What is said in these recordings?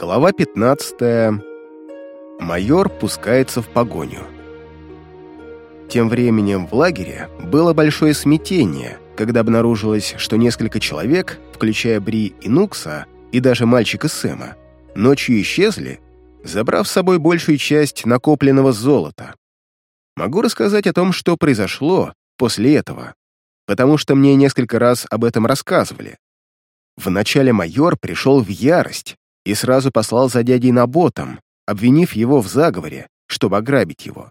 Глава 15. Майор пускается в погоню. Тем временем в лагере было большое смятение, когда обнаружилось, что несколько человек, включая Бри и Нукса, и даже мальчика Сэма, ночью исчезли, забрав с собой большую часть накопленного золота. Могу рассказать о том, что произошло после этого, потому что мне несколько раз об этом рассказывали. Вначале майор пришел в ярость и сразу послал за дядей Наботом, обвинив его в заговоре, чтобы ограбить его.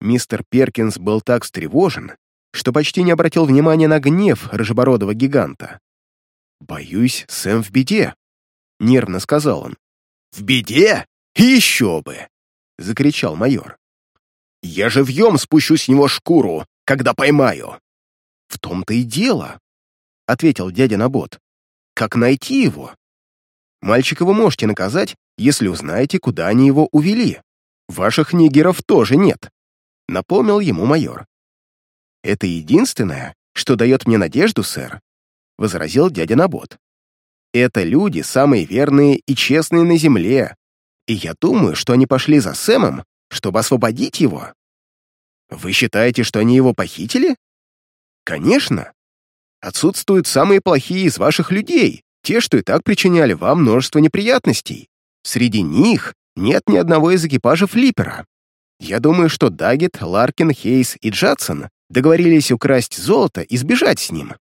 Мистер Перкинс был так встревожен, что почти не обратил внимания на гнев рыжебородого гиганта. «Боюсь, Сэм в беде», — нервно сказал он. «В беде? Еще бы!» — закричал майор. «Я живьем спущу с него шкуру, когда поймаю!» «В том-то и дело», — ответил дядя Набот. «Как найти его? Мальчика вы можете наказать, если узнаете, куда они его увели. Ваших нигеров тоже нет», — напомнил ему майор. «Это единственное, что дает мне надежду, сэр», — возразил дядя Набот. «Это люди самые верные и честные на земле, и я думаю, что они пошли за Сэмом, чтобы освободить его». «Вы считаете, что они его похитили?» «Конечно. Отсутствуют самые плохие из ваших людей, те, что и так причиняли вам множество неприятностей. Среди них нет ни одного из экипажа флиппера. Я думаю, что Даггет, Ларкин, Хейс и Джадсон договорились украсть золото и сбежать с ним.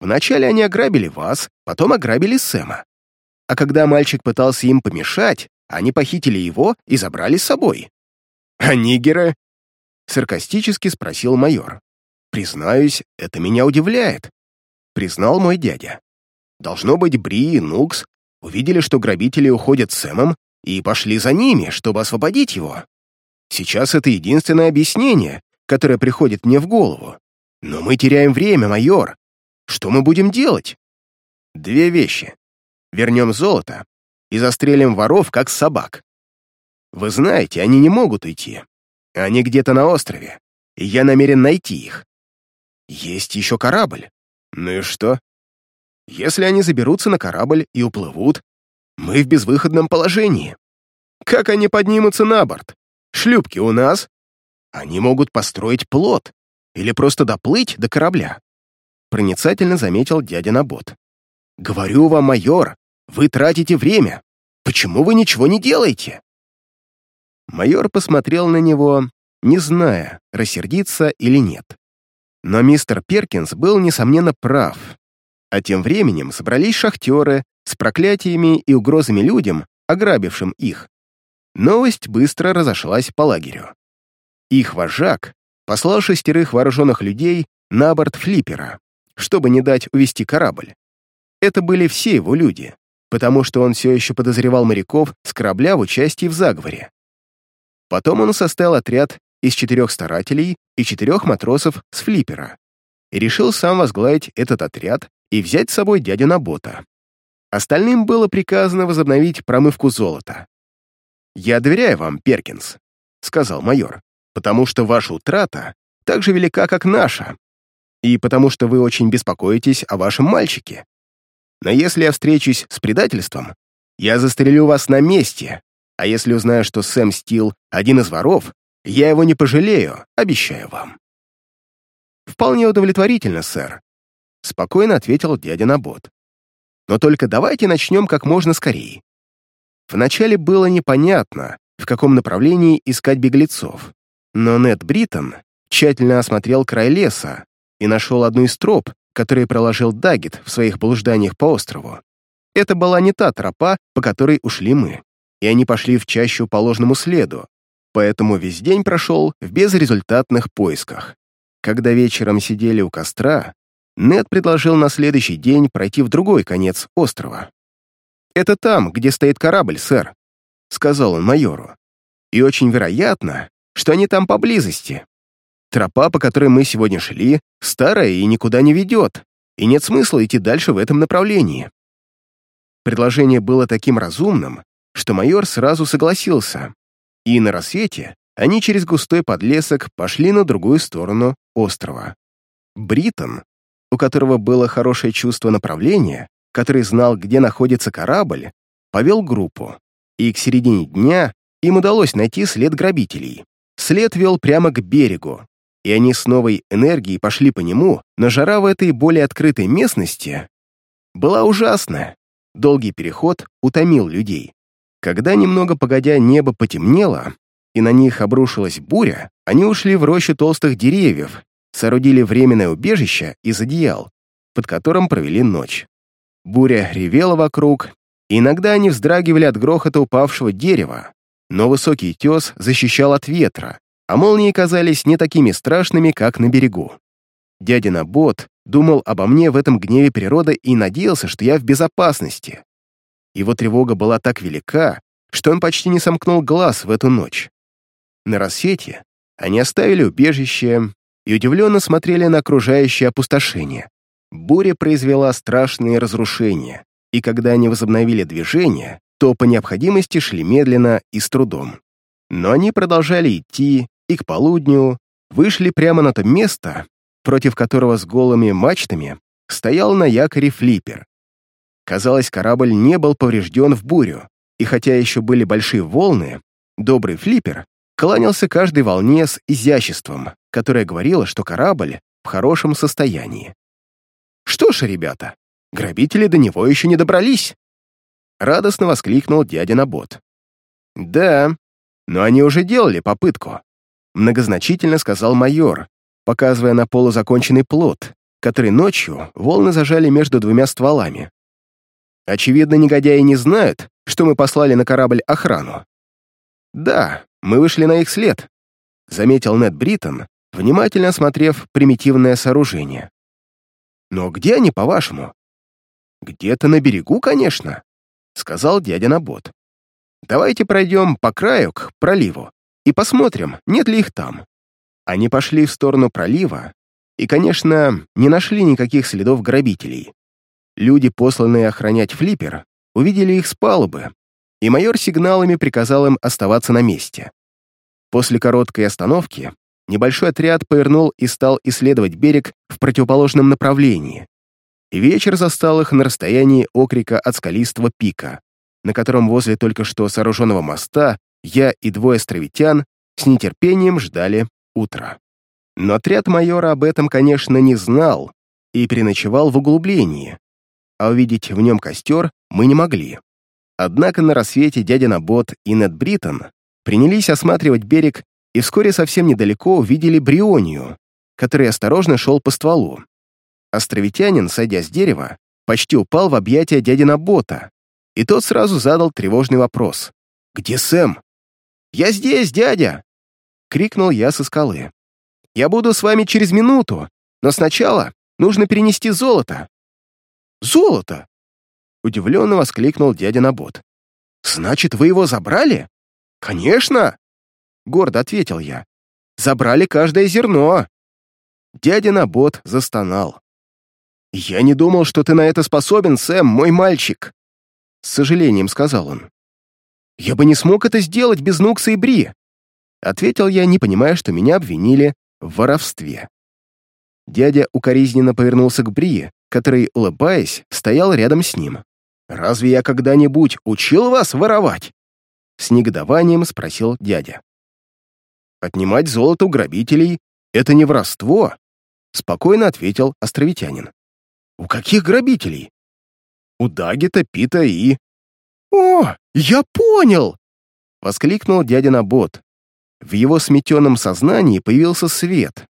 Вначале они ограбили вас, потом ограбили Сэма. А когда мальчик пытался им помешать, они похитили его и забрали с собой. «А нигеры?» — саркастически спросил майор. «Признаюсь, это меня удивляет», — признал мой дядя. Должно быть, Бри и Нукс увидели, что грабители уходят с Сэмом, и пошли за ними, чтобы освободить его. Сейчас это единственное объяснение, которое приходит мне в голову. Но мы теряем время, майор. Что мы будем делать? Две вещи. Вернем золото и застрелим воров, как собак. Вы знаете, они не могут уйти. Они где-то на острове, и я намерен найти их. Есть еще корабль. Ну и что? Если они заберутся на корабль и уплывут, мы в безвыходном положении. Как они поднимутся на борт? Шлюпки у нас. Они могут построить плот или просто доплыть до корабля. Проницательно заметил дядя Набот. «Говорю вам, майор, вы тратите время. Почему вы ничего не делаете?» Майор посмотрел на него, не зная, рассердиться или нет. Но мистер Перкинс был, несомненно, прав. А тем временем собрались шахтеры с проклятиями и угрозами людям, ограбившим их. Новость быстро разошлась по лагерю. Их вожак послал шестерых вооруженных людей на борт флиппера, чтобы не дать увести корабль. Это были все его люди, потому что он все еще подозревал моряков с корабля в участии в заговоре. Потом он составил отряд из четырех старателей и четырех матросов с флиппера и решил сам возглавить этот отряд и взять с собой дядю Набота. Остальным было приказано возобновить промывку золота. «Я доверяю вам, Перкинс», — сказал майор, «потому что ваша утрата так же велика, как наша, и потому что вы очень беспокоитесь о вашем мальчике. Но если я встречусь с предательством, я застрелю вас на месте, а если узнаю, что Сэм Стил — один из воров, я его не пожалею, обещаю вам». «Вполне удовлетворительно, сэр», — спокойно ответил дядя Набот. «Но только давайте начнем как можно скорее». Вначале было непонятно, в каком направлении искать беглецов, но Нед Бриттон тщательно осмотрел край леса и нашел одну из троп, которые проложил Даггет в своих блужданиях по острову. Это была не та тропа, по которой ушли мы, и они пошли в чащу по ложному следу, поэтому весь день прошел в безрезультатных поисках. Когда вечером сидели у костра, Нед предложил на следующий день пройти в другой конец острова. «Это там, где стоит корабль, сэр», — сказал он майору. «И очень вероятно, что они там поблизости. Тропа, по которой мы сегодня шли, старая и никуда не ведет, и нет смысла идти дальше в этом направлении». Предложение было таким разумным, что майор сразу согласился, и на рассвете они через густой подлесок пошли на другую сторону острова. Бриттон у которого было хорошее чувство направления, который знал, где находится корабль, повел группу, и к середине дня им удалось найти след грабителей. След вел прямо к берегу, и они с новой энергией пошли по нему, но жара в этой более открытой местности была ужасная. Долгий переход утомил людей. Когда немного погодя небо потемнело, и на них обрушилась буря, они ушли в рощу толстых деревьев, соорудили временное убежище из одеял, под которым провели ночь. Буря ревела вокруг, и иногда они вздрагивали от грохота упавшего дерева, но высокий тес защищал от ветра, а молнии казались не такими страшными, как на берегу. Дядя Набот думал обо мне в этом гневе природы и надеялся, что я в безопасности. Его тревога была так велика, что он почти не сомкнул глаз в эту ночь. На рассвете они оставили убежище и удивленно смотрели на окружающее опустошение. Буря произвела страшные разрушения, и когда они возобновили движение, то по необходимости шли медленно и с трудом. Но они продолжали идти, и к полудню вышли прямо на то место, против которого с голыми мачтами стоял на якоре флиппер. Казалось, корабль не был поврежден в бурю, и хотя еще были большие волны, добрый флиппер кланялся каждой волне с изяществом, которое говорило, что корабль в хорошем состоянии. «Что ж, ребята, грабители до него еще не добрались!» Радостно воскликнул дядя Набот. «Да, но они уже делали попытку», многозначительно сказал майор, показывая на полузаконченный плот, который ночью волны зажали между двумя стволами. Очевидно, негодяи не знают, что мы послали на корабль охрану. Да, мы вышли на их след, заметил Нед Бриттон, внимательно осмотрев примитивное сооружение. Но где они, по-вашему? Где-то на берегу, конечно, сказал дядя Набот. Давайте пройдем по краю к проливу и посмотрим, нет ли их там. Они пошли в сторону пролива и, конечно, не нашли никаких следов грабителей. Люди, посланные охранять флиппер, увидели их с палубы, и майор сигналами приказал им оставаться на месте. После короткой остановки небольшой отряд повернул и стал исследовать берег в противоположном направлении. Вечер застал их на расстоянии окрика от скалистого пика, на котором возле только что сооруженного моста я и двое островитян с нетерпением ждали утра. Но отряд майора об этом, конечно, не знал и переночевал в углублении, а увидеть в нем костер мы не могли. Однако на рассвете дядя Набот и Нед Бриттон принялись осматривать берег и вскоре совсем недалеко увидели Брионию, который осторожно шел по стволу. Островитянин, сойдя с дерева, почти упал в объятия дяди Набота, и тот сразу задал тревожный вопрос. «Где Сэм?» «Я здесь, дядя!» — крикнул я со скалы. «Я буду с вами через минуту, но сначала нужно перенести золото». «Золото?» — удивленно воскликнул дядя Набот. «Значит, вы его забрали?» «Конечно!» — гордо ответил я. «Забрали каждое зерно!» Дядя Набот застонал. «Я не думал, что ты на это способен, Сэм, мой мальчик!» С сожалением сказал он. «Я бы не смог это сделать без Нукса и Бри!» Ответил я, не понимая, что меня обвинили в воровстве. Дядя укоризненно повернулся к Бри, который, улыбаясь, стоял рядом с ним. «Разве я когда-нибудь учил вас воровать?» С негодованием спросил дядя. «Отнимать золото у грабителей — это не воровство», спокойно ответил островитянин. «У каких грабителей?» «У Дагита, Пита и...» «О, я понял!» — воскликнул дядя Набот. В его сметенном сознании появился свет.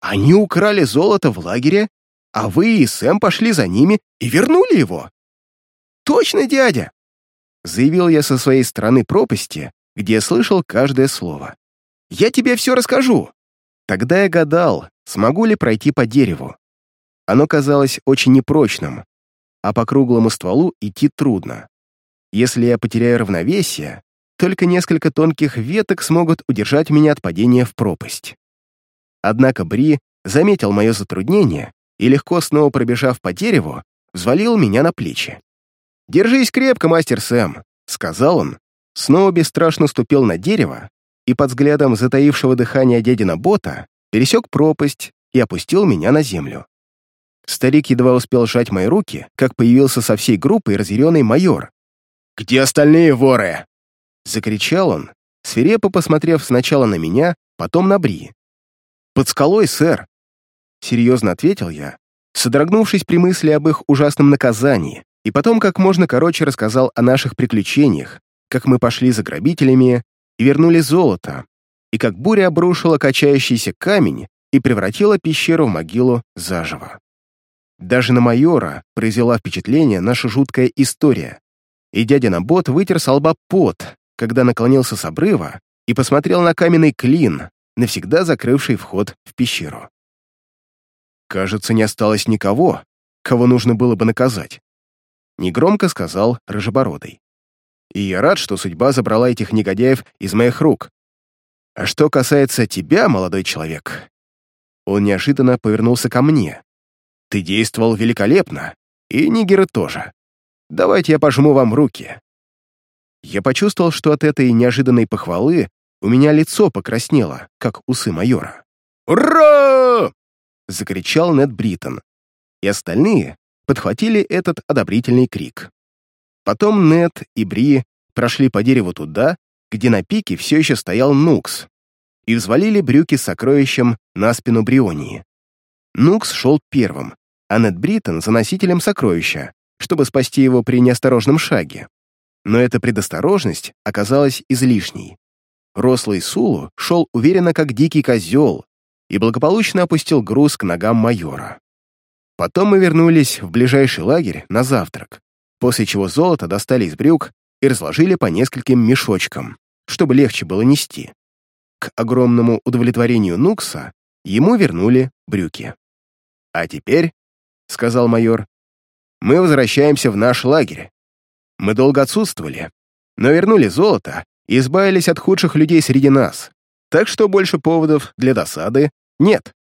«Они украли золото в лагере, а вы и Сэм пошли за ними и вернули его!» «Точно, дядя!» — заявил я со своей стороны пропасти, где слышал каждое слово. «Я тебе все расскажу!» Тогда я гадал, смогу ли пройти по дереву. Оно казалось очень непрочным, а по круглому стволу идти трудно. Если я потеряю равновесие, только несколько тонких веток смогут удержать меня от падения в пропасть. Однако Бри заметил мое затруднение и, легко снова пробежав по дереву, взвалил меня на плечи. «Держись крепко, мастер Сэм», — сказал он, снова бесстрашно ступил на дерево и под взглядом затаившего дыхания дядина Бота пересек пропасть и опустил меня на землю. Старик едва успел сжать мои руки, как появился со всей группой разъяренный майор. Где остальные воры?» Закричал он, свирепо посмотрев сначала на меня, потом на Бри. «Под скалой, сэр!» Серьезно ответил я, содрогнувшись при мысли об их ужасном наказании, и потом как можно короче рассказал о наших приключениях, как мы пошли за грабителями и вернули золото, и как буря обрушила качающийся камень и превратила пещеру в могилу заживо. Даже на майора произвела впечатление наша жуткая история, и дядя Набот вытер с лба пот, когда наклонился с обрыва и посмотрел на каменный клин, навсегда закрывший вход в пещеру. «Кажется, не осталось никого, кого нужно было бы наказать», — негромко сказал Рыжебородый. «И я рад, что судьба забрала этих негодяев из моих рук. А что касается тебя, молодой человек...» Он неожиданно повернулся ко мне. «Ты действовал великолепно, и нигеры тоже. Давайте я пожму вам руки». Я почувствовал, что от этой неожиданной похвалы у меня лицо покраснело, как усы майора. «Ура!» — закричал Нед Бриттон, и остальные подхватили этот одобрительный крик. Потом Нед и Бри прошли по дереву туда, где на пике все еще стоял Нукс, и взвалили брюки с сокровищем на спину Брионии. Нукс шел первым, а Нед Бриттон — за носителем сокровища, чтобы спасти его при неосторожном шаге. Но эта предосторожность оказалась излишней. Рослый Сулу шел уверенно, как дикий козел, и благополучно опустил груз к ногам майора. Потом мы вернулись в ближайший лагерь на завтрак, после чего золото достали из брюк и разложили по нескольким мешочкам, чтобы легче было нести. К огромному удовлетворению Нукса ему вернули брюки. «А теперь», — сказал майор, — «мы возвращаемся в наш лагерь. Мы долго отсутствовали, но вернули золото и избавились от худших людей среди нас, так что больше поводов для досады нет.